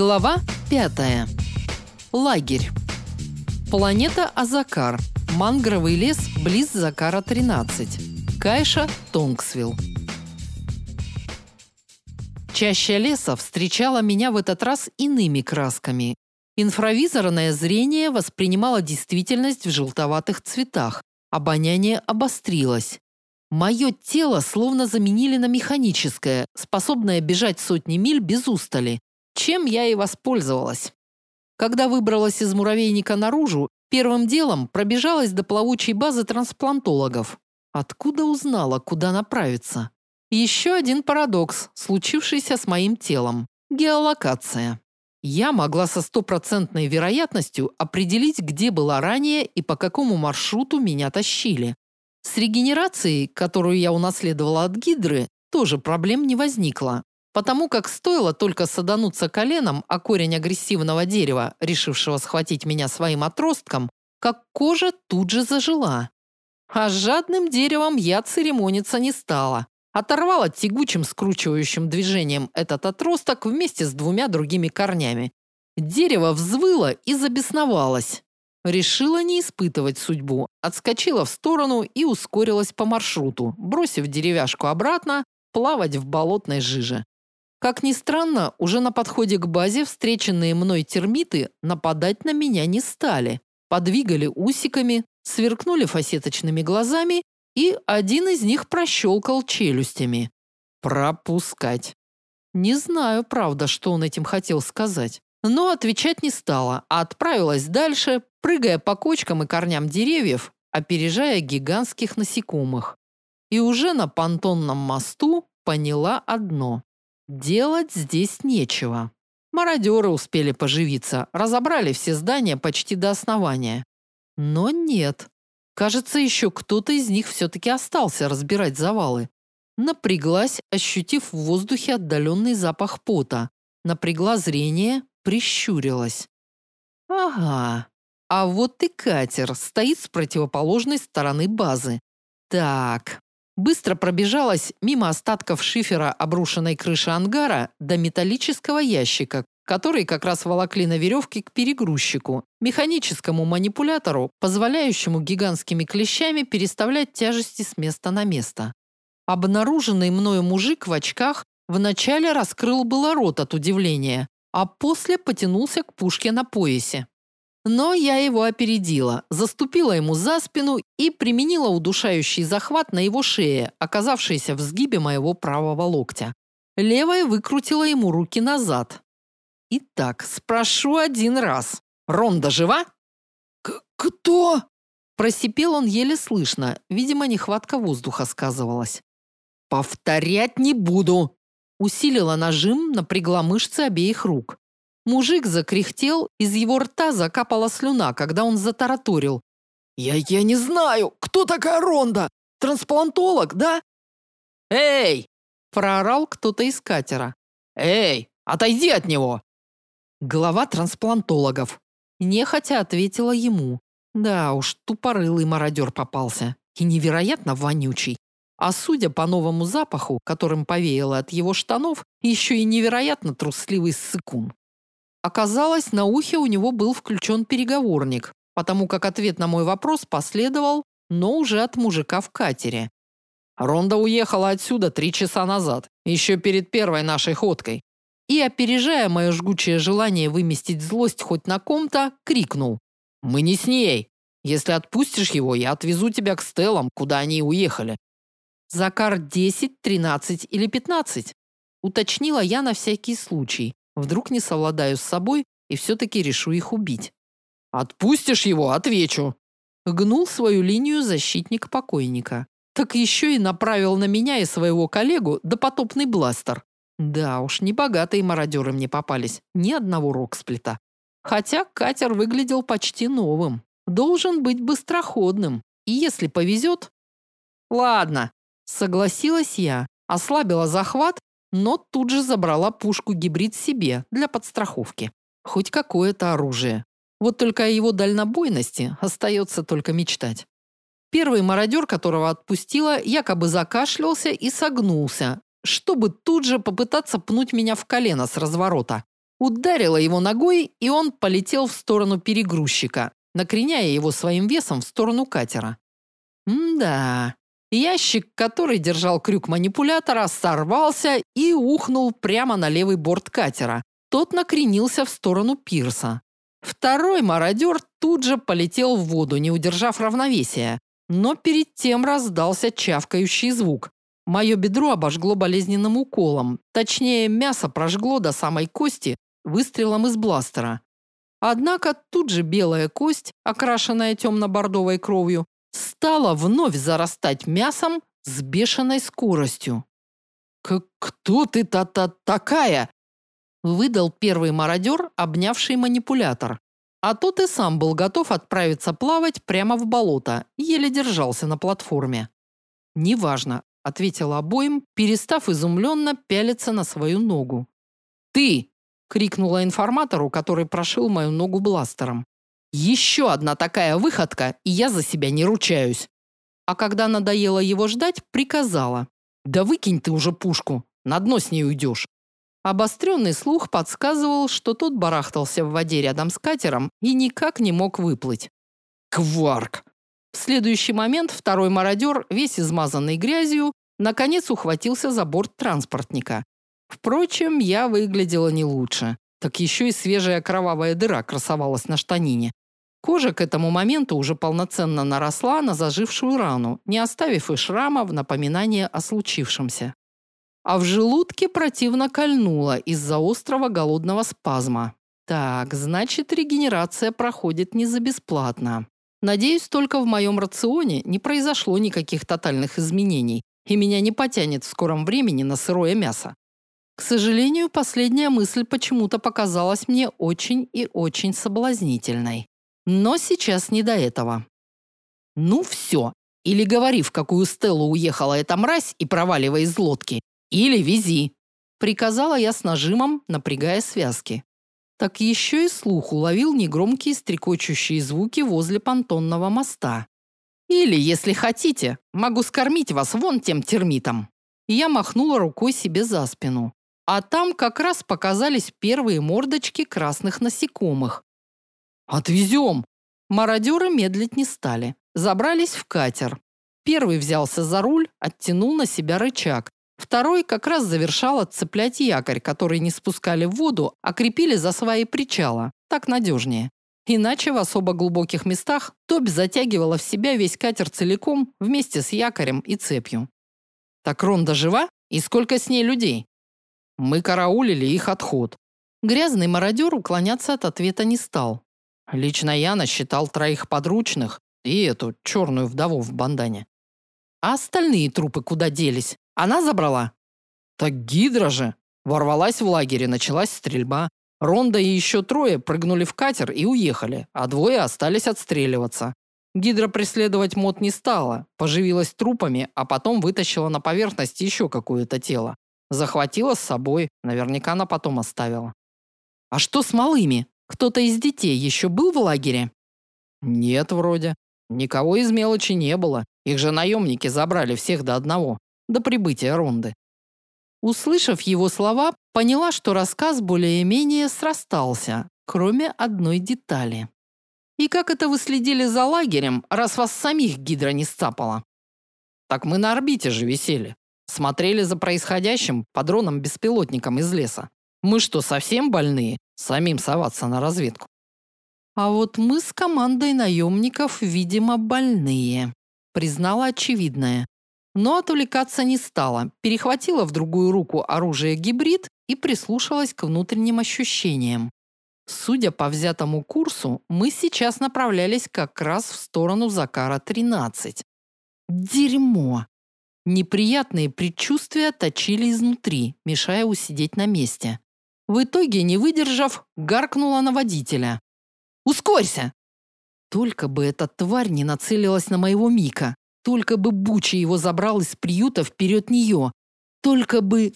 Глава 5. Лагерь. Планета Азакар. Мангровый лес близ Закара 13. Кайша, Тонгсвилл. Чаща леса встречала меня в этот раз иными красками. Инфравизорное зрение воспринимало действительность в желтоватых цветах. Обоняние обострилось. Мое тело словно заменили на механическое, способное бежать сотни миль без устали чем я и воспользовалась. Когда выбралась из муравейника наружу, первым делом пробежалась до плавучей базы трансплантологов. Откуда узнала, куда направиться? Еще один парадокс, случившийся с моим телом геолокация. Я могла со стопроцентной вероятностью определить, где была ранее и по какому маршруту меня тащили. С регенерацией, которую я унаследовала от гидры, тоже проблем не возникло. Потому как стоило только садануться коленом о корень агрессивного дерева, решившего схватить меня своим отростком, как кожа тут же зажила. А с жадным деревом я церемониться не стала. Оторвала тягучим скручивающим движением этот отросток вместе с двумя другими корнями. Дерево взвыло и забесновалось. Решила не испытывать судьбу, отскочила в сторону и ускорилась по маршруту, бросив деревяшку обратно плавать в болотной жиже. Как ни странно, уже на подходе к базе встреченные мной термиты нападать на меня не стали. Подвигали усиками, сверкнули фасеточными глазами, и один из них прощелкал челюстями. Пропускать. Не знаю, правда, что он этим хотел сказать. Но отвечать не стала, а отправилась дальше, прыгая по кочкам и корням деревьев, опережая гигантских насекомых. И уже на понтонном мосту поняла одно. Делать здесь нечего. Мародеры успели поживиться, разобрали все здания почти до основания. Но нет. Кажется, еще кто-то из них все-таки остался разбирать завалы. Напряглась, ощутив в воздухе отдаленный запах пота. Напрягла зрение, прищурилась. Ага. А вот и катер стоит с противоположной стороны базы. Так, быстро пробежалась мимо остатков шифера обрушенной крыши ангара до металлического ящика, который как раз волокли на веревке к перегрузчику, механическому манипулятору, позволяющему гигантскими клещами переставлять тяжести с места на место. Обнаруженный мною мужик в очках вначале раскрыл было рот от удивления, а после потянулся к пушке на поясе. Но я его опередила, заступила ему за спину и применила удушающий захват на его шее, оказавшийся в сгибе моего правого локтя. Левая выкрутила ему руки назад. Итак, спрошу один раз. Ронда жива? К кто? Просипел он еле слышно, видимо, нехватка воздуха сказывалась. Повторять не буду. Усилила нажим, напрягла мышцы обеих рук. Мужик закряхтел, из его рта закапала слюна, когда он затараторил. «Я, я не знаю, кто такая Ронда? Трансплантолог, да?» «Эй!» – проорал кто-то из катера. «Эй, отойди от него!» Глава трансплантологов. Нехотя ответила ему. Да уж, тупорылый мародер попался. И невероятно вонючий. А судя по новому запаху, которым повеяло от его штанов, еще и невероятно трусливый ссыкун. Оказалось, на ухе у него был включен переговорник, потому как ответ на мой вопрос последовал, но уже от мужика в катере. Ронда уехала отсюда три часа назад, еще перед первой нашей ходкой. И, опережая мое жгучее желание выместить злость хоть на ком-то, крикнул. «Мы не с ней. Если отпустишь его, я отвезу тебя к стелам, куда они уехали». «Закар 10, 13 или 15?» Уточнила я на всякий случай. Вдруг не совладаю с собой и все-таки решу их убить. «Отпустишь его, отвечу!» Гнул свою линию защитник покойника. Так еще и направил на меня и своего коллегу допотопный бластер. Да уж, небогатые мародеры мне попались. Ни одного роксплита. Хотя катер выглядел почти новым. Должен быть быстроходным. И если повезет... Ладно, согласилась я. Ослабила захват но тут же забрала пушку-гибрид себе для подстраховки. Хоть какое-то оружие. Вот только о его дальнобойности остается только мечтать. Первый мародер, которого отпустила, якобы закашлялся и согнулся, чтобы тут же попытаться пнуть меня в колено с разворота. Ударила его ногой, и он полетел в сторону перегрузчика, накреняя его своим весом в сторону катера. М-да. Ящик, который держал крюк манипулятора, сорвался и ухнул прямо на левый борт катера. Тот накренился в сторону пирса. Второй мародер тут же полетел в воду, не удержав равновесия. Но перед тем раздался чавкающий звук. Мое бедро обожгло болезненным уколом. Точнее, мясо прожгло до самой кости выстрелом из бластера. Однако тут же белая кость, окрашенная темно-бордовой кровью, стала вновь зарастать мясом с бешеной скоростью. «Кто ты та-та такая?» выдал первый мародер, обнявший манипулятор. А тот и сам был готов отправиться плавать прямо в болото, еле держался на платформе. «Неважно», — ответил обоим, перестав изумленно пялиться на свою ногу. «Ты!» — крикнула информатору, который прошил мою ногу бластером. «Еще одна такая выходка, и я за себя не ручаюсь!» А когда надоело его ждать, приказала. «Да выкинь ты уже пушку, на дно с ней уйдешь!» Обостренный слух подсказывал, что тот барахтался в воде рядом с катером и никак не мог выплыть. Кварк! В следующий момент второй мародер, весь измазанный грязью, наконец ухватился за борт транспортника. Впрочем, я выглядела не лучше. Так еще и свежая кровавая дыра красовалась на штанине. Кожа к этому моменту уже полноценно наросла на зажившую рану, не оставив и шрама в напоминание о случившемся а в желудке противно кольнуло из-за острого голодного спазма. Так, значит, регенерация проходит не за бесплатно. Надеюсь, только в моем рационе не произошло никаких тотальных изменений, и меня не потянет в скором времени на сырое мясо. К сожалению, последняя мысль почему-то показалась мне очень и очень соблазнительной. Но сейчас не до этого. Ну все. Или говори, в какую стелу уехала эта мразь и проваливай из лодки, или вези, приказала я с нажимом, напрягая связки. Так еще и слух уловил негромкие стрекочущие звуки возле понтонного моста. Или, если хотите, могу скормить вас вон тем термитом. Я махнула рукой себе за спину. А там как раз показались первые мордочки красных насекомых. Отвезем. Мародеры медлить не стали. Забрались в катер. Первый взялся за руль, оттянул на себя рычаг, Второй как раз завершал отцеплять якорь, который не спускали в воду, а крепили за свои причала. Так надежнее. Иначе в особо глубоких местах топь затягивала в себя весь катер целиком вместе с якорем и цепью. Так Ронда жива? И сколько с ней людей? Мы караулили их отход. Грязный мародер уклоняться от ответа не стал. Лично я насчитал троих подручных и эту черную вдову в бандане. А остальные трупы куда делись? Она забрала? Так Гидра же. Ворвалась в лагерь и началась стрельба. Ронда и еще трое прыгнули в катер и уехали, а двое остались отстреливаться. Гидра преследовать мод не стала, поживилась трупами, а потом вытащила на поверхность еще какое-то тело. Захватила с собой, наверняка она потом оставила. А что с малыми? Кто-то из детей еще был в лагере? Нет, вроде. Никого из мелочи не было. Их же наемники забрали всех до одного до прибытия Ронды. Услышав его слова, поняла, что рассказ более-менее срастался, кроме одной детали. И как это вы следили за лагерем, раз вас самих гидра не сцапала? Так мы на орбите же висели. Смотрели за происходящим по дронам-беспилотникам из леса. Мы что, совсем больные? Самим соваться на разведку. А вот мы с командой наемников, видимо, больные, признала очевидное. Но отвлекаться не стала, перехватила в другую руку оружие гибрид и прислушалась к внутренним ощущениям. Судя по взятому курсу, мы сейчас направлялись как раз в сторону Закара-13. Дерьмо! Неприятные предчувствия точили изнутри, мешая усидеть на месте. В итоге, не выдержав, гаркнула на водителя. «Ускорься!» Только бы эта тварь не нацелилась на моего Мика. Только бы Буча его забрал из приюта вперед нее. Только бы...